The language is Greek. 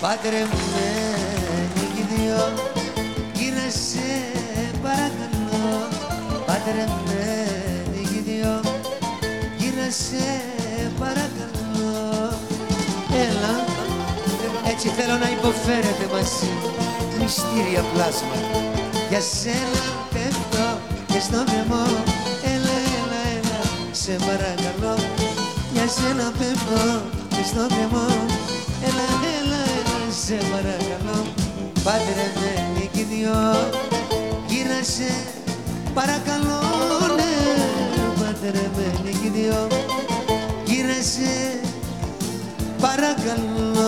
Παντρεμένοι κι δυο Γύρασε παρακαλώ. Παντρεμένοι κι δυο Γύρασε παρακαλώ. Έλα Έτσι θέλω να υποφέρετε μαζί Μυστήρια πλάσματα Για σένα πέφτω και στο βεμό Έλα, έλα, έλα Σε παρακαλώ. Για σένα πέφτω και στο βεμό Έλα, έλα, έλα Σε παρακαλώ Παντρεμένοι κι δυο Γύρασε παρακαλώ ναι. Παντρεμένοι κι δυο Γύρασε παρακαλώ